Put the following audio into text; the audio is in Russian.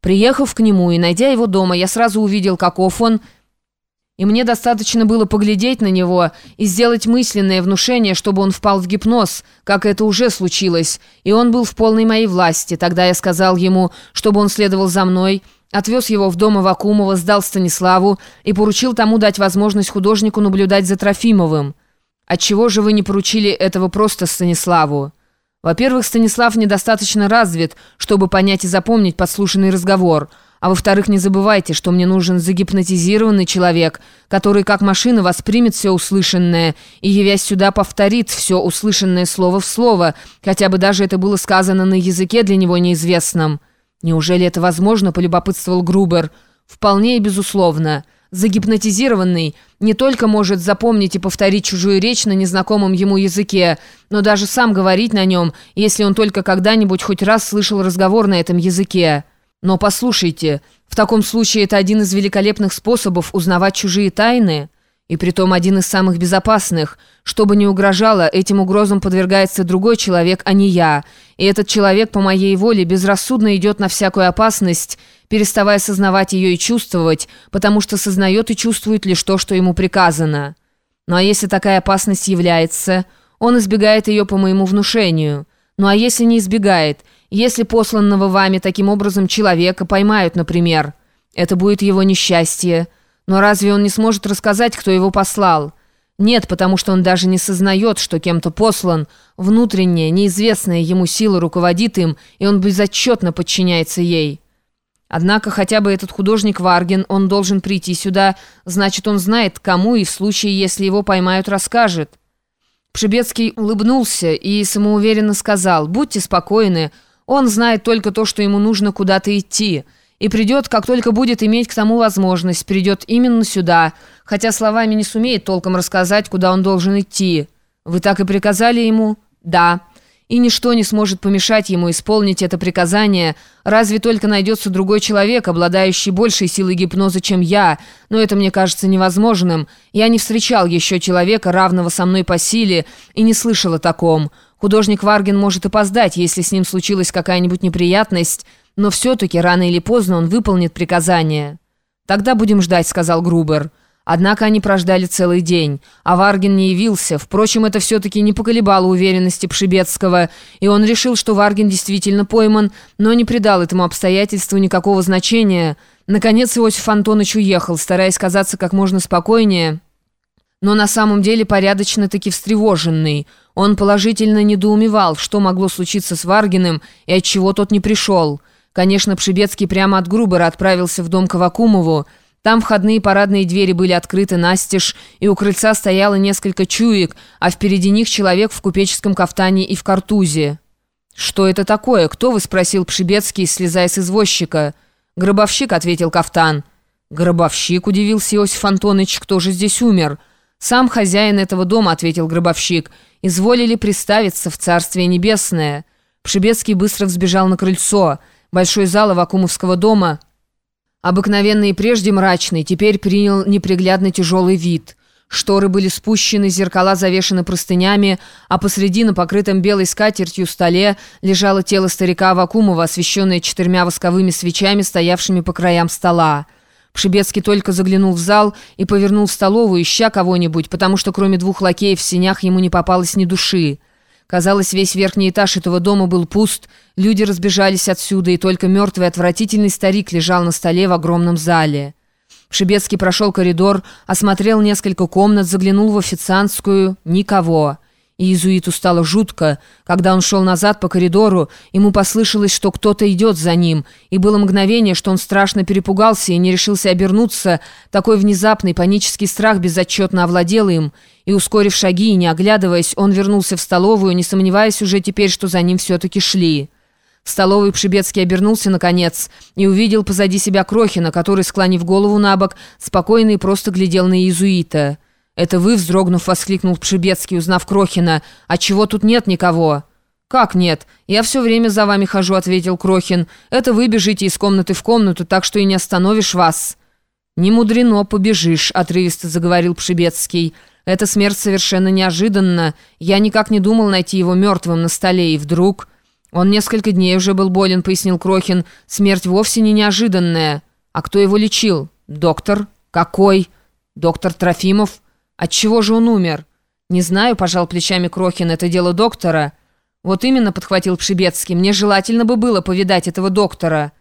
Приехав к нему и найдя его дома, я сразу увидел, каков он, и мне достаточно было поглядеть на него и сделать мысленное внушение, чтобы он впал в гипноз, как это уже случилось, и он был в полной моей власти. Тогда я сказал ему, чтобы он следовал за мной, отвез его в дом Авакумова, сдал Станиславу и поручил тому дать возможность художнику наблюдать за Трофимовым. Отчего же вы не поручили этого просто Станиславу? Во-первых, Станислав недостаточно развит, чтобы понять и запомнить подслушанный разговор – а во-вторых, не забывайте, что мне нужен загипнотизированный человек, который как машина воспримет все услышанное и, явясь сюда, повторит все услышанное слово в слово, хотя бы даже это было сказано на языке для него неизвестном. Неужели это возможно, полюбопытствовал Грубер. Вполне и безусловно. Загипнотизированный не только может запомнить и повторить чужую речь на незнакомом ему языке, но даже сам говорить на нем, если он только когда-нибудь хоть раз слышал разговор на этом языке. Но послушайте, в таком случае это один из великолепных способов узнавать чужие тайны, и притом один из самых безопасных. Чтобы не угрожало, этим угрозам подвергается другой человек, а не я. И этот человек по моей воле безрассудно идет на всякую опасность, переставая сознавать ее и чувствовать, потому что сознает и чувствует лишь то, что ему приказано. Ну а если такая опасность является, он избегает ее по моему внушению. Ну а если не избегает – если посланного вами таким образом человека поймают, например, это будет его несчастье. Но разве он не сможет рассказать, кто его послал? Нет, потому что он даже не сознает, что кем-то послан. Внутренняя, неизвестная ему сила руководит им, и он безотчетно подчиняется ей. Однако хотя бы этот художник Варгин, он должен прийти сюда, значит, он знает, кому и в случае, если его поймают, расскажет. Пшебецкий улыбнулся и самоуверенно сказал «Будьте спокойны, он знает только то, что ему нужно куда-то идти, и придет, как только будет иметь к тому возможность, придет именно сюда, хотя словами не сумеет толком рассказать, куда он должен идти. Вы так и приказали ему? Да. И ничто не сможет помешать ему исполнить это приказание, разве только найдется другой человек, обладающий большей силой гипноза, чем я, но это мне кажется невозможным. Я не встречал еще человека, равного со мной по силе, и не слышал о таком». Художник Варгин может опоздать, если с ним случилась какая-нибудь неприятность, но все-таки рано или поздно он выполнит приказание. «Тогда будем ждать», — сказал Грубер. Однако они прождали целый день, а Варгин не явился. Впрочем, это все-таки не поколебало уверенности Пшибецкого, и он решил, что Варгин действительно пойман, но не придал этому обстоятельству никакого значения. Наконец Иосиф Антонович уехал, стараясь казаться как можно спокойнее, но на самом деле порядочно-таки встревоженный. Он положительно недоумевал, что могло случиться с Варгиным и от чего тот не пришел. Конечно, Пшибецкий прямо от Грубера отправился в дом к Авакумову. Там входные парадные двери были открыты настежь, и у крыльца стояло несколько чуек, а впереди них человек в купеческом кафтане и в картузе. «Что это такое? Кто вы?» – спросил Пшибецкий, слезая с извозчика. «Гробовщик», – ответил кафтан. «Гробовщик», – удивился Иосиф Антонович, – «кто же здесь умер?» «Сам хозяин этого дома», — ответил гробовщик, — «изволили приставиться в Царствие Небесное». Пшибецкий быстро взбежал на крыльцо. Большой зал Авакумовского дома, обыкновенный прежде мрачный, теперь принял неприглядно тяжелый вид. Шторы были спущены, зеркала завешаны простынями, а посреди на покрытом белой скатертью столе лежало тело старика Авакумова, освещенное четырьмя восковыми свечами, стоявшими по краям стола. Пшибецкий только заглянул в зал и повернул в столовую, ища кого-нибудь, потому что кроме двух лакеев в сенях ему не попалось ни души. Казалось, весь верхний этаж этого дома был пуст, люди разбежались отсюда, и только мертвый отвратительный старик лежал на столе в огромном зале. Пшибецкий прошел коридор, осмотрел несколько комнат, заглянул в официантскую – никого – иезуиту стало жутко. Когда он шел назад по коридору, ему послышалось, что кто-то идет за ним, и было мгновение, что он страшно перепугался и не решился обернуться. Такой внезапный панический страх безотчетно овладел им, и, ускорив шаги и не оглядываясь, он вернулся в столовую, не сомневаясь уже теперь, что за ним все-таки шли. В столовой Пшибецкий обернулся, наконец, и увидел позади себя Крохина, который, склонив голову на бок, спокойно и просто глядел на иезуита. «Это вы, вздрогнув, воскликнул Пшибецкий, узнав Крохина. «А чего тут нет никого?» «Как нет? Я все время за вами хожу», — ответил Крохин. «Это вы бежите из комнаты в комнату, так что и не остановишь вас». «Не мудрено побежишь», — отрывисто заговорил Пшибецкий. «Эта смерть совершенно неожиданна. Я никак не думал найти его мертвым на столе, и вдруг...» «Он несколько дней уже был болен», — пояснил Крохин. «Смерть вовсе не неожиданная. А кто его лечил? Доктор? Какой? Доктор Трофимов? От чего же он умер?» «Не знаю», — пожал плечами Крохин, — «это дело доктора». «Вот именно», — подхватил Пшибецкий, — «мне желательно бы было повидать этого доктора».